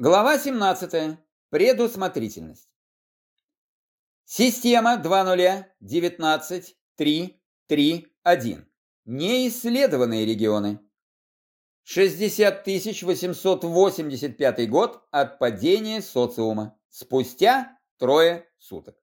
Глава 17. Предусмотрительность. Система 2.0.19.3.3.1. Неисследованные регионы. 60 885 год от падения социума. Спустя трое суток.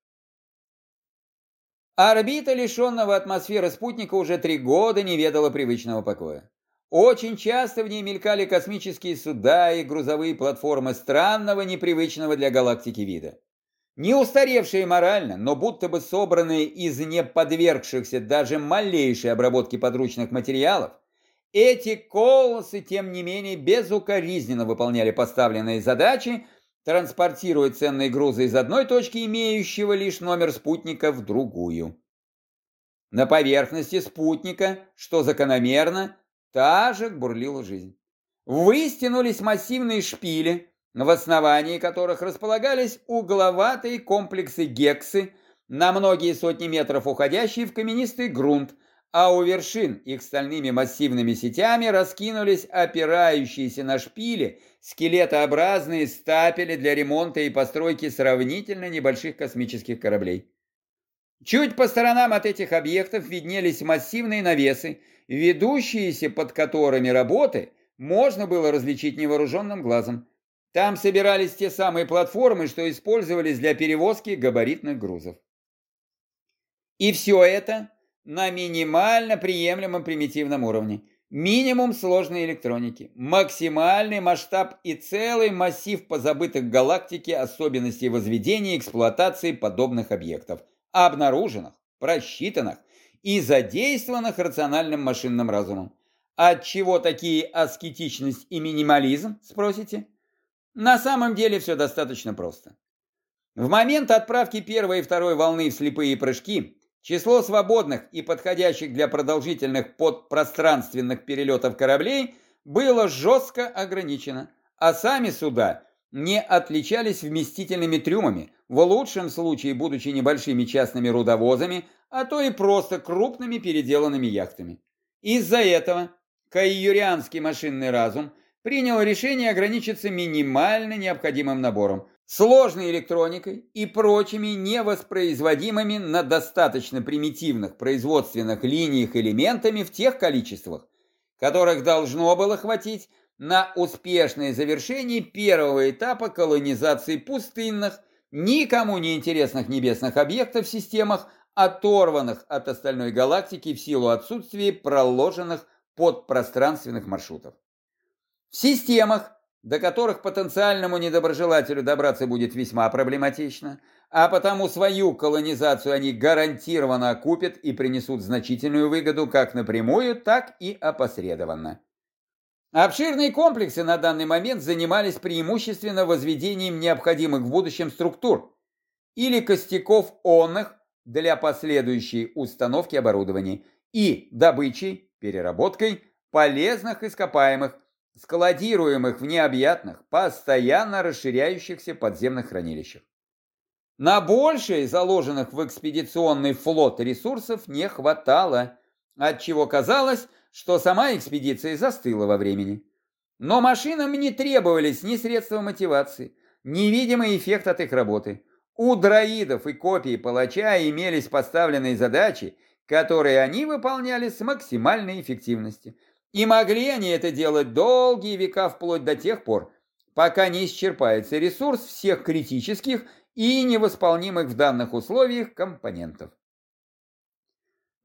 Орбита лишенного атмосферы спутника уже три года не ведала привычного покоя. Очень часто в ней мелькали космические суда и грузовые платформы странного, непривычного для галактики вида. Не устаревшие морально, но будто бы собранные из не подвергшихся даже малейшей обработки подручных материалов, эти колосы, тем не менее, безукоризненно выполняли поставленные задачи, транспортируя ценные грузы из одной точки, имеющего лишь номер спутника, в другую. На поверхности спутника, что закономерно, Та же бурлила жизнь. Выстянулись массивные шпили, в основании которых располагались угловатые комплексы гексы, на многие сотни метров уходящие в каменистый грунт, а у вершин их стальными массивными сетями раскинулись опирающиеся на шпили скелетообразные стапели для ремонта и постройки сравнительно небольших космических кораблей. Чуть по сторонам от этих объектов виднелись массивные навесы, ведущиеся под которыми работы можно было различить невооруженным глазом. Там собирались те самые платформы, что использовались для перевозки габаритных грузов. И все это на минимально приемлемом примитивном уровне. Минимум сложной электроники, максимальный масштаб и целый массив позабытых галактике особенностей возведения и эксплуатации подобных объектов, обнаруженных, просчитанных и задействованных рациональным машинным разумом. От чего такие аскетичность и минимализм, спросите? На самом деле все достаточно просто. В момент отправки первой и второй волны в слепые прыжки число свободных и подходящих для продолжительных подпространственных перелетов кораблей было жестко ограничено, а сами суда не отличались вместительными трюмами, в лучшем случае будучи небольшими частными рудовозами, а то и просто крупными переделанными яхтами. Из-за этого кайюрианский машинный разум принял решение ограничиться минимально необходимым набором, сложной электроникой и прочими невоспроизводимыми на достаточно примитивных производственных линиях элементами в тех количествах, которых должно было хватить на успешное завершение первого этапа колонизации пустынных, никому не интересных небесных объектов в системах, оторванных от остальной галактики в силу отсутствия проложенных подпространственных маршрутов. В системах, до которых потенциальному недоброжелателю добраться будет весьма проблематично, а потому свою колонизацию они гарантированно окупят и принесут значительную выгоду как напрямую, так и опосредованно. Обширные комплексы на данный момент занимались преимущественно возведением необходимых в будущем структур или костяков онных для последующей установки оборудования и добычей, переработкой полезных ископаемых, складируемых в необъятных, постоянно расширяющихся подземных хранилищах. На большее заложенных в экспедиционный флот ресурсов не хватало, отчего казалось, что сама экспедиция застыла во времени. Но машинам не требовались ни средства мотивации, ни видимый эффект от их работы. У дроидов и копий палача имелись поставленные задачи, которые они выполняли с максимальной эффективностью. И могли они это делать долгие века вплоть до тех пор, пока не исчерпается ресурс всех критических и невосполнимых в данных условиях компонентов.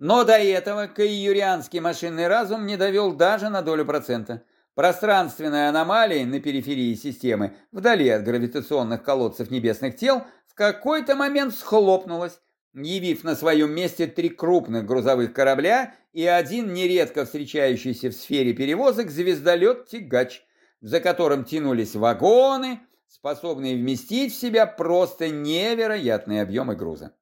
Но до этого каиюрианский машинный разум не довел даже на долю процента. Пространственная аномалия на периферии системы, вдали от гравитационных колодцев небесных тел, в какой-то момент схлопнулась, явив на своем месте три крупных грузовых корабля и один нередко встречающийся в сфере перевозок звездолет-тягач, за которым тянулись вагоны, способные вместить в себя просто невероятные объемы груза.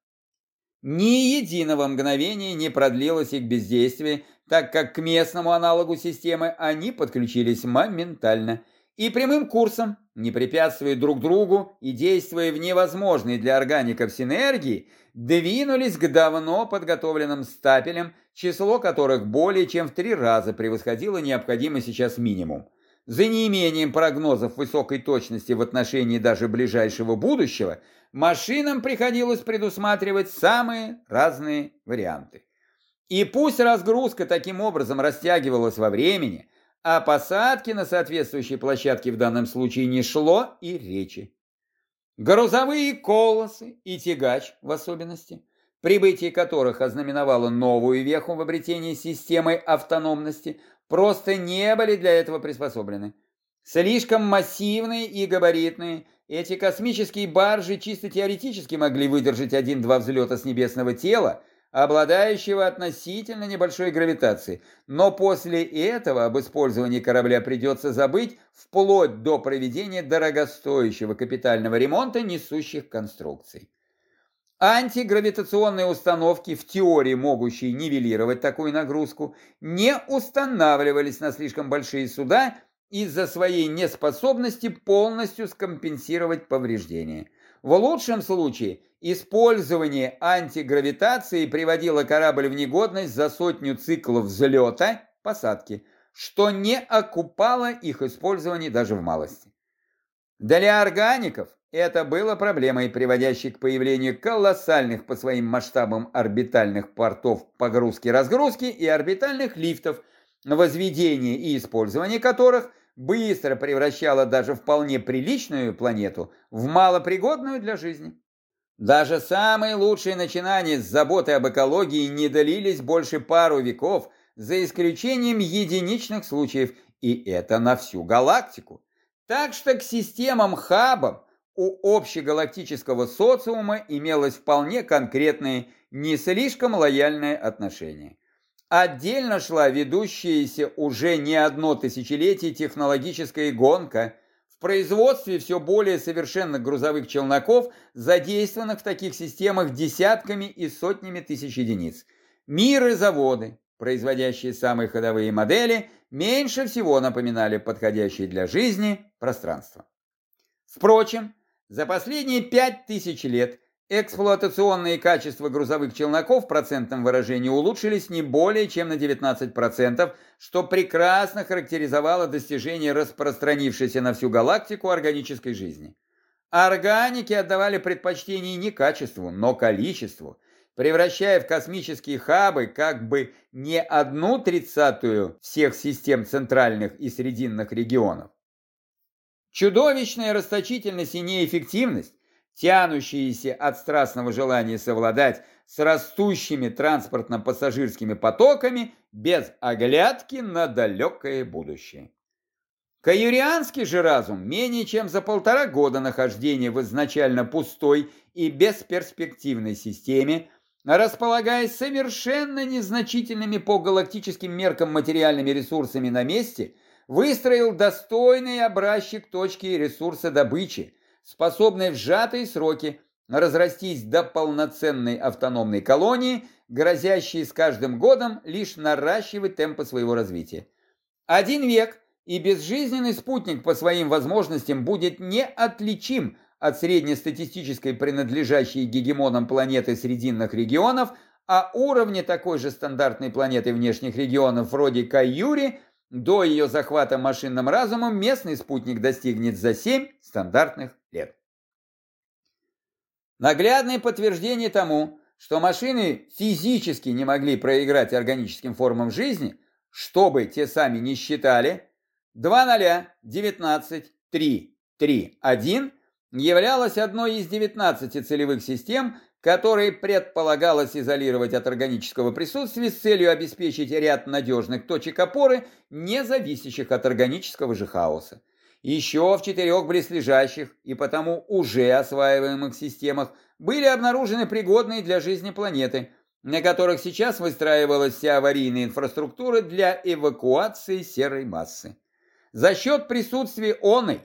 Ни единого мгновения не продлилось их бездействие, так как к местному аналогу системы они подключились моментально и прямым курсом, не препятствуя друг другу и действуя в невозможной для органиков синергии, двинулись к давно подготовленным стапелям, число которых более чем в три раза превосходило необходимый сейчас минимум. За неимением прогнозов высокой точности в отношении даже ближайшего будущего, машинам приходилось предусматривать самые разные варианты. И пусть разгрузка таким образом растягивалась во времени, о посадке на соответствующей площадке в данном случае не шло и речи. Грузовые колосы и тягач в особенности, прибытие которых ознаменовало новую веху в обретении системы автономности, просто не были для этого приспособлены. Слишком массивные и габаритные, эти космические баржи чисто теоретически могли выдержать один-два взлета с небесного тела, обладающего относительно небольшой гравитацией, но после этого об использовании корабля придется забыть вплоть до проведения дорогостоящего капитального ремонта несущих конструкций. Антигравитационные установки, в теории могущие нивелировать такую нагрузку, не устанавливались на слишком большие суда из-за своей неспособности полностью скомпенсировать повреждения. В лучшем случае использование антигравитации приводило корабль в негодность за сотню циклов взлета, посадки, что не окупало их использование даже в малости. Для органиков это было проблемой, приводящей к появлению колоссальных по своим масштабам орбитальных портов погрузки-разгрузки и орбитальных лифтов, возведение и использование которых быстро превращало даже вполне приличную планету в малопригодную для жизни. Даже самые лучшие начинания с заботы об экологии не длились больше пару веков, за исключением единичных случаев, и это на всю галактику. Так что к системам-хабам у общегалактического социума имелось вполне конкретное, не слишком лояльное отношение. Отдельно шла ведущаяся уже не одно тысячелетие технологическая гонка – в производстве все более совершенных грузовых челноков, задействованных в таких системах десятками и сотнями тысяч единиц. Мир и заводы, производящие самые ходовые модели, меньше всего напоминали подходящее для жизни пространство. Впрочем, за последние пять тысяч лет эксплуатационные качества грузовых челноков в процентном выражении улучшились не более чем на 19%, что прекрасно характеризовало достижение распространившейся на всю галактику органической жизни. Органики отдавали предпочтение не качеству, но количеству, превращая в космические хабы как бы не одну тридцатую всех систем центральных и срединных регионов, Чудовищная расточительность и неэффективность, тянущиеся от страстного желания совладать с растущими транспортно-пассажирскими потоками без оглядки на далекое будущее. Каюрианский же разум менее чем за полтора года нахождения в изначально пустой и бесперспективной системе, располагаясь совершенно незначительными по галактическим меркам материальными ресурсами на месте – выстроил достойный образчик точки ресурса добычи, способной в сжатые сроки разрастись до полноценной автономной колонии, грозящей с каждым годом лишь наращивать темпы своего развития. Один век и безжизненный спутник по своим возможностям будет неотличим от среднестатистической принадлежащей гегемонам планеты срединных регионов, а уровня такой же стандартной планеты внешних регионов вроде Каюри до ее захвата машинным разумом местный спутник достигнет за 7 стандартных лет. Наглядное подтверждение тому, что машины физически не могли проиграть органическим формам жизни, чтобы те сами не считали, 2.0, 19, 3, 3, 1 являлась одной из 19 целевых систем, которые предполагалось изолировать от органического присутствия с целью обеспечить ряд надежных точек опоры, не зависящих от органического же хаоса. Еще в четырех близлежащих и потому уже осваиваемых системах были обнаружены пригодные для жизни планеты, на которых сейчас выстраивалась вся аварийная инфраструктура для эвакуации серой массы. За счет присутствия оной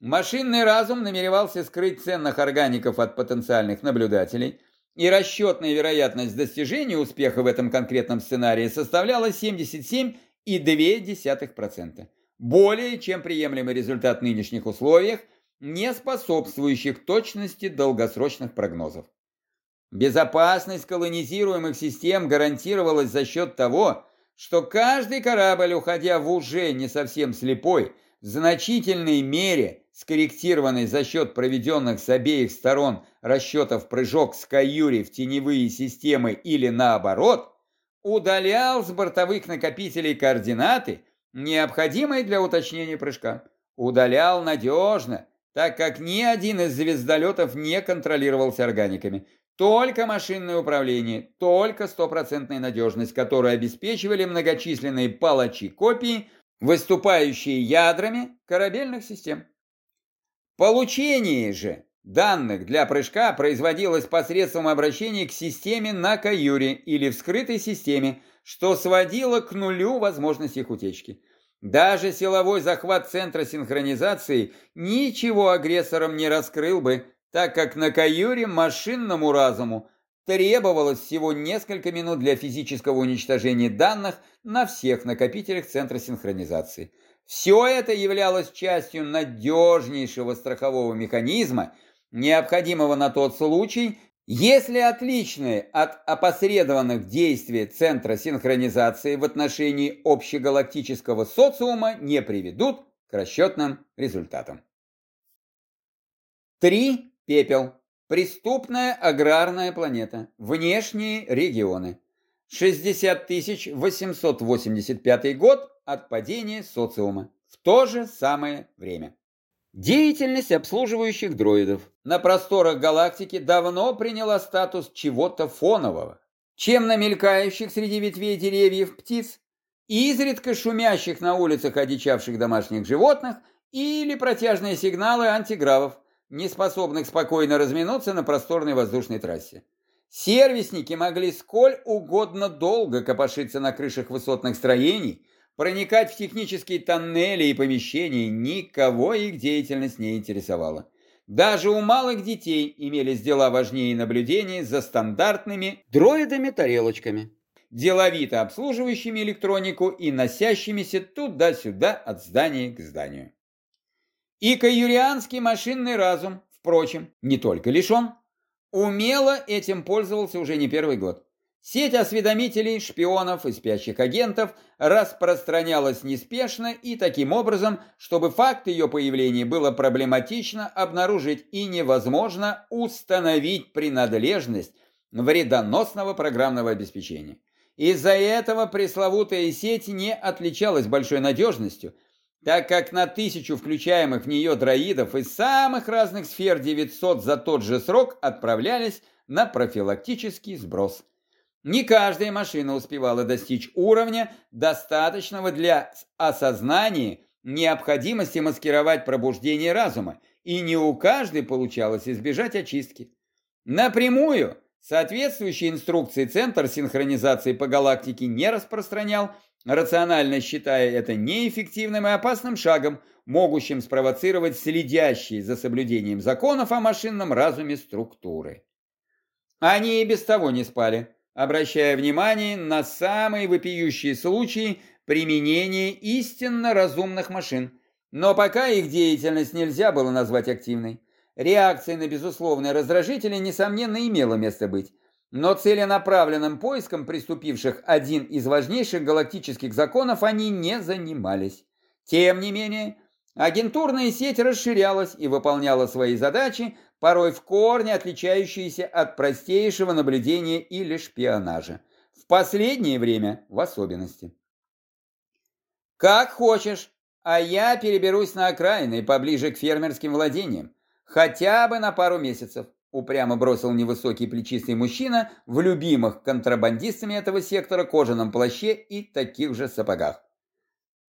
Машинный разум намеревался скрыть ценных органиков от потенциальных наблюдателей, и расчетная вероятность достижения успеха в этом конкретном сценарии составляла 77,2%. Более чем приемлемый результат в нынешних условиях, не способствующих точности долгосрочных прогнозов. Безопасность колонизируемых систем гарантировалась за счет того, что каждый корабль, уходя в уже не совсем слепой, в значительной мере скорректированный за счет проведенных с обеих сторон расчетов прыжок с каюри в теневые системы или наоборот, удалял с бортовых накопителей координаты, необходимые для уточнения прыжка. Удалял надежно, так как ни один из звездолетов не контролировался органиками. Только машинное управление, только стопроцентная надежность, которую обеспечивали многочисленные палачи копии, выступающие ядрами корабельных систем. Получение же данных для прыжка производилось посредством обращения к системе на каюре или в скрытой системе, что сводило к нулю возможность их утечки. Даже силовой захват центра синхронизации ничего агрессорам не раскрыл бы, так как на каюре машинному разуму требовалось всего несколько минут для физического уничтожения данных на всех накопителях центра синхронизации. Все это являлось частью надежнейшего страхового механизма, необходимого на тот случай, если отличные от опосредованных действий Центра синхронизации в отношении общегалактического социума не приведут к расчетным результатам. 3. Пепел. Преступная аграрная планета. Внешние регионы. 60 885 год от падения социума. В то же самое время. Деятельность обслуживающих дроидов на просторах галактики давно приняла статус чего-то фонового, чем на мелькающих среди ветвей деревьев птиц, изредка шумящих на улицах одичавших домашних животных или протяжные сигналы антигравов, не способных спокойно разминуться на просторной воздушной трассе. Сервисники могли сколь угодно долго копошиться на крышах высотных строений, Проникать в технические тоннели и помещения никого их деятельность не интересовала. Даже у малых детей имелись дела важнее наблюдения за стандартными дроидами-тарелочками, деловито обслуживающими электронику и носящимися туда-сюда от здания к зданию. И каюрианский машинный разум, впрочем, не только лишен, умело этим пользовался уже не первый год. Сеть осведомителей, шпионов и спящих агентов распространялась неспешно и таким образом, чтобы факт ее появления было проблематично обнаружить и невозможно установить принадлежность вредоносного программного обеспечения. Из-за этого пресловутая сеть не отличалась большой надежностью, так как на тысячу включаемых в нее дроидов из самых разных сфер 900 за тот же срок отправлялись на профилактический сброс. Не каждая машина успевала достичь уровня, достаточного для осознания необходимости маскировать пробуждение разума, и не у каждой получалось избежать очистки. Напрямую соответствующие инструкции Центр синхронизации по галактике не распространял, рационально считая это неэффективным и опасным шагом, могущим спровоцировать следящие за соблюдением законов о машинном разуме структуры. Они и без того не спали обращая внимание на самые вопиющие случаи применения истинно разумных машин. Но пока их деятельность нельзя было назвать активной. Реакция на безусловные раздражители, несомненно, имела место быть. Но целенаправленным поиском приступивших один из важнейших галактических законов они не занимались. Тем не менее, агентурная сеть расширялась и выполняла свои задачи порой в корне отличающиеся от простейшего наблюдения или шпионажа. В последнее время в особенности. Как хочешь, а я переберусь на окраины поближе к фермерским владениям. Хотя бы на пару месяцев, упрямо бросил невысокий плечистый мужчина в любимых контрабандистами этого сектора кожаном плаще и таких же сапогах.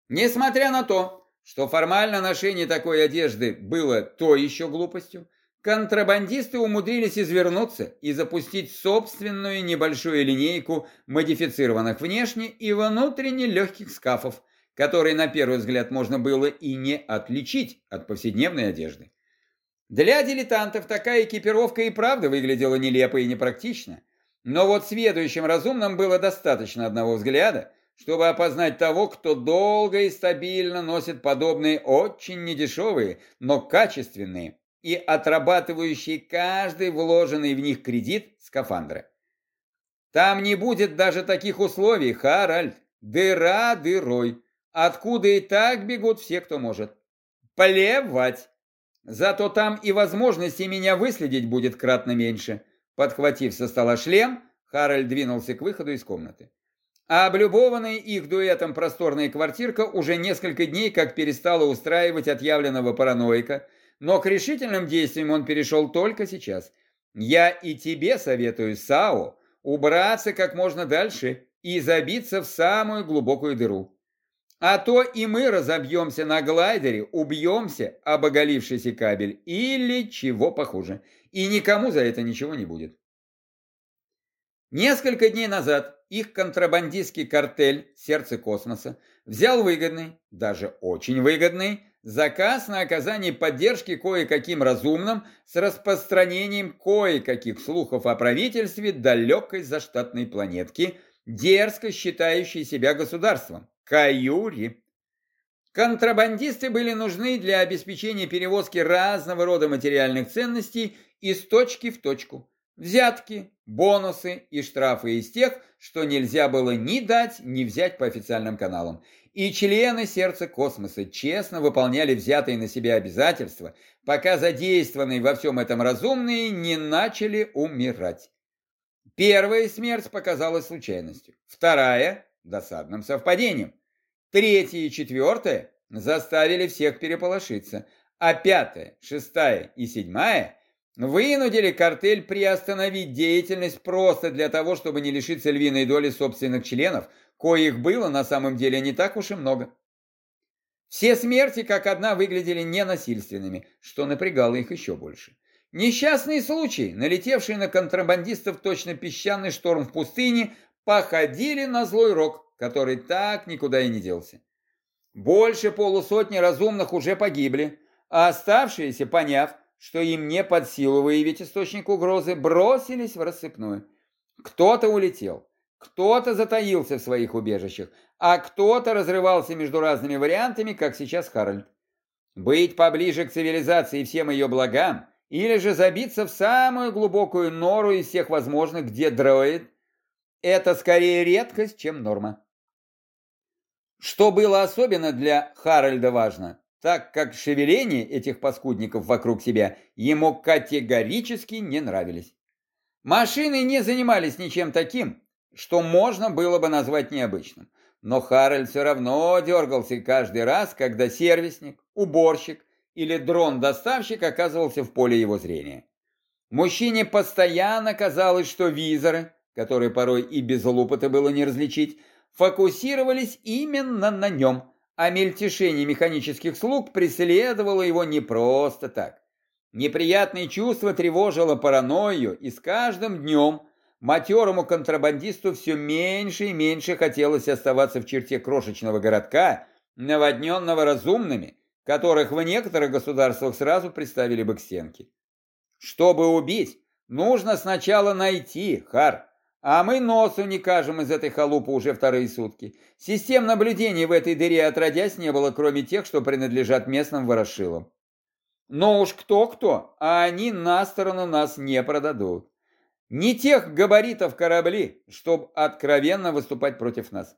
Несмотря на то, что формально ношение такой одежды было то еще глупостью, Контрабандисты умудрились извернуться и запустить собственную небольшую линейку модифицированных внешне и внутренне легких скафов, которые на первый взгляд можно было и не отличить от повседневной одежды. Для дилетантов такая экипировка и правда выглядела нелепо и непрактично, но вот сведущим разумным было достаточно одного взгляда, чтобы опознать того, кто долго и стабильно носит подобные очень недешевые, но качественные и отрабатывающие каждый вложенный в них кредит скафандры. Там не будет даже таких условий, Харальд. Дыра дырой, откуда и так бегут все, кто может. Плевать. Зато там и возможности меня выследить будет кратно меньше. Подхватив со стола шлем, Харальд двинулся к выходу из комнаты. А облюбованная их дуэтом просторная квартирка уже несколько дней как перестала устраивать отъявленного параноика, но к решительным действиям он перешел только сейчас. Я и тебе советую, Сао, убраться как можно дальше и забиться в самую глубокую дыру. А то и мы разобьемся на глайдере, убьемся об оголившийся кабель или чего похуже. И никому за это ничего не будет. Несколько дней назад их контрабандистский картель «Сердце космоса» взял выгодный, даже очень выгодный, заказ на оказание поддержки кое-каким разумным с распространением кое-каких слухов о правительстве далекой заштатной планетки, дерзко считающей себя государством – Каюри. Контрабандисты были нужны для обеспечения перевозки разного рода материальных ценностей из точки в точку. Взятки, бонусы и штрафы из тех, что нельзя было ни дать, ни взять по официальным каналам. И члены сердца космоса честно выполняли взятые на себя обязательства, пока задействованные во всем этом разумные не начали умирать. Первая смерть показалась случайностью, вторая – досадным совпадением. Третья и четвертая заставили всех переполошиться, а пятая, шестая и седьмая вынудили картель приостановить деятельность просто для того, чтобы не лишиться львиной доли собственных членов, коих было на самом деле не так уж и много. Все смерти как одна выглядели ненасильственными, что напрягало их еще больше. Несчастные случаи, налетевшие на контрабандистов точно песчаный шторм в пустыне, походили на злой рок, который так никуда и не делся. Больше полусотни разумных уже погибли, а оставшиеся, поняв, что им не под силу выявить источник угрозы, бросились в рассыпную. Кто-то улетел, кто-то затаился в своих убежищах, а кто-то разрывался между разными вариантами, как сейчас Харальд. Быть поближе к цивилизации и всем ее благам, или же забиться в самую глубокую нору из всех возможных, где дроид, это скорее редкость, чем норма. Что было особенно для Харальда важно, так как шевеление этих паскудников вокруг себя ему категорически не нравились. Машины не занимались ничем таким, что можно было бы назвать необычным. Но Харальд все равно дергался каждый раз, когда сервисник, уборщик или дрон-доставщик оказывался в поле его зрения. Мужчине постоянно казалось, что визоры, которые порой и без лупота было не различить, фокусировались именно на нем, а мельтешение механических слуг преследовало его не просто так. Неприятное чувство тревожило паранойю, и с каждым днем матерому контрабандисту все меньше и меньше хотелось оставаться в черте крошечного городка, наводненного разумными, которых в некоторых государствах сразу представили бы к стенке. Чтобы убить, нужно сначала найти, Хар, а мы носу не кажем из этой халупы уже вторые сутки. Систем наблюдения в этой дыре отродясь не было, кроме тех, что принадлежат местным ворошилам. Но уж кто-кто, а они на сторону нас не продадут. Не тех габаритов корабли, чтобы откровенно выступать против нас.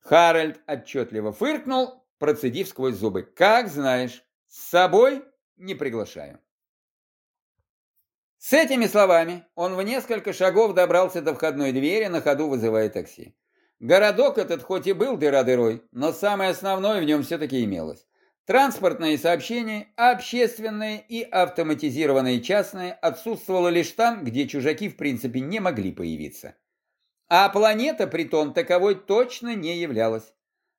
Харальд отчетливо фыркнул, процедив сквозь зубы. Как знаешь, с собой не приглашаю. С этими словами он в несколько шагов добрался до входной двери, на ходу вызывая такси. Городок этот хоть и был дыра-дырой, но самое основное в нем все-таки имелось. Транспортные сообщения, общественные и автоматизированные частные, отсутствовало лишь там, где чужаки в принципе не могли появиться. А планета, притом, таковой точно не являлась.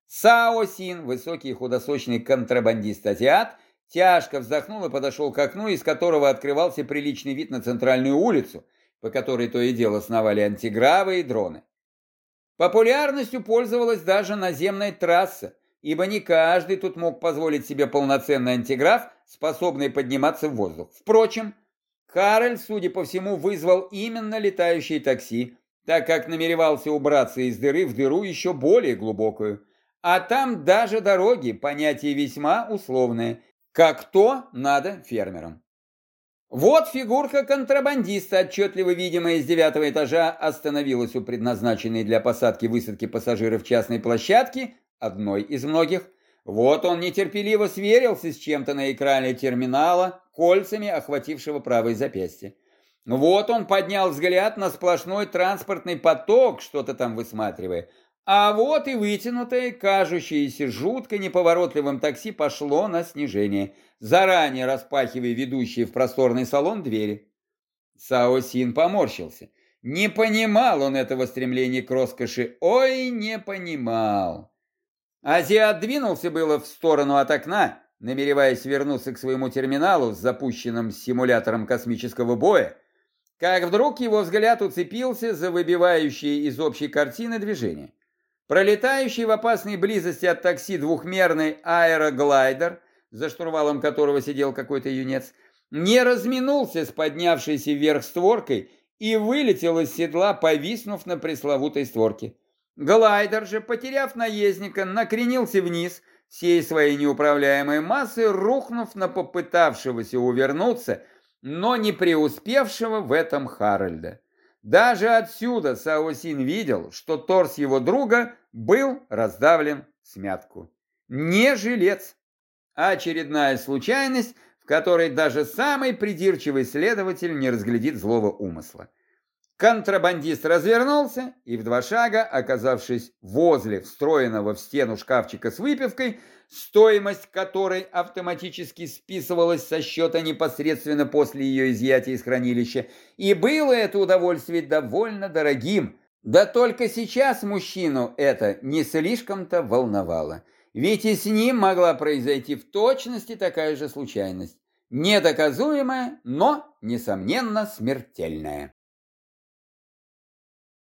Сао Син, высокий худосочный контрабандист-азиат, Тяжко вздохнул и подошел к окну, из которого открывался приличный вид на центральную улицу, по которой то и дело сновали антигравы и дроны. Популярностью пользовалась даже наземная трасса, ибо не каждый тут мог позволить себе полноценный антиграф, способный подниматься в воздух. Впрочем, Карель, судя по всему, вызвал именно летающие такси, так как намеревался убраться из дыры в дыру еще более глубокую. А там даже дороги, понятие весьма условное, как то надо фермерам. Вот фигурка контрабандиста, отчетливо видимая из девятого этажа, остановилась у предназначенной для посадки-высадки пассажиров частной площадки, одной из многих. Вот он нетерпеливо сверился с чем-то на экране терминала, кольцами охватившего правое запястье. Вот он поднял взгляд на сплошной транспортный поток, что-то там высматривая. А вот и вытянутое, кажущееся жутко неповоротливым такси пошло на снижение, заранее распахивая ведущие в просторный салон двери. Сао Син поморщился. Не понимал он этого стремления к роскоши. Ой, не понимал. Азиат двинулся было в сторону от окна, намереваясь вернуться к своему терминалу с запущенным симулятором космического боя, как вдруг его взгляд уцепился за выбивающие из общей картины движение. Пролетающий в опасной близости от такси двухмерный аэроглайдер, за штурвалом которого сидел какой-то юнец, не разминулся с поднявшейся вверх створкой и вылетел из седла, повиснув на пресловутой створке. Глайдер же, потеряв наездника, накренился вниз, всей своей неуправляемой массой, рухнув на попытавшегося увернуться, но не преуспевшего в этом Харальда. Даже отсюда Саосин видел, что торс его друга был раздавлен в смятку. Не жилец, а очередная случайность, в которой даже самый придирчивый следователь не разглядит злого умысла. Контрабандист развернулся и в два шага, оказавшись возле встроенного в стену шкафчика с выпивкой, стоимость которой автоматически списывалась со счета непосредственно после ее изъятия из хранилища, и было это удовольствие довольно дорогим. Да только сейчас мужчину это не слишком-то волновало. Ведь и с ним могла произойти в точности такая же случайность. Недоказуемая, но, несомненно, смертельная.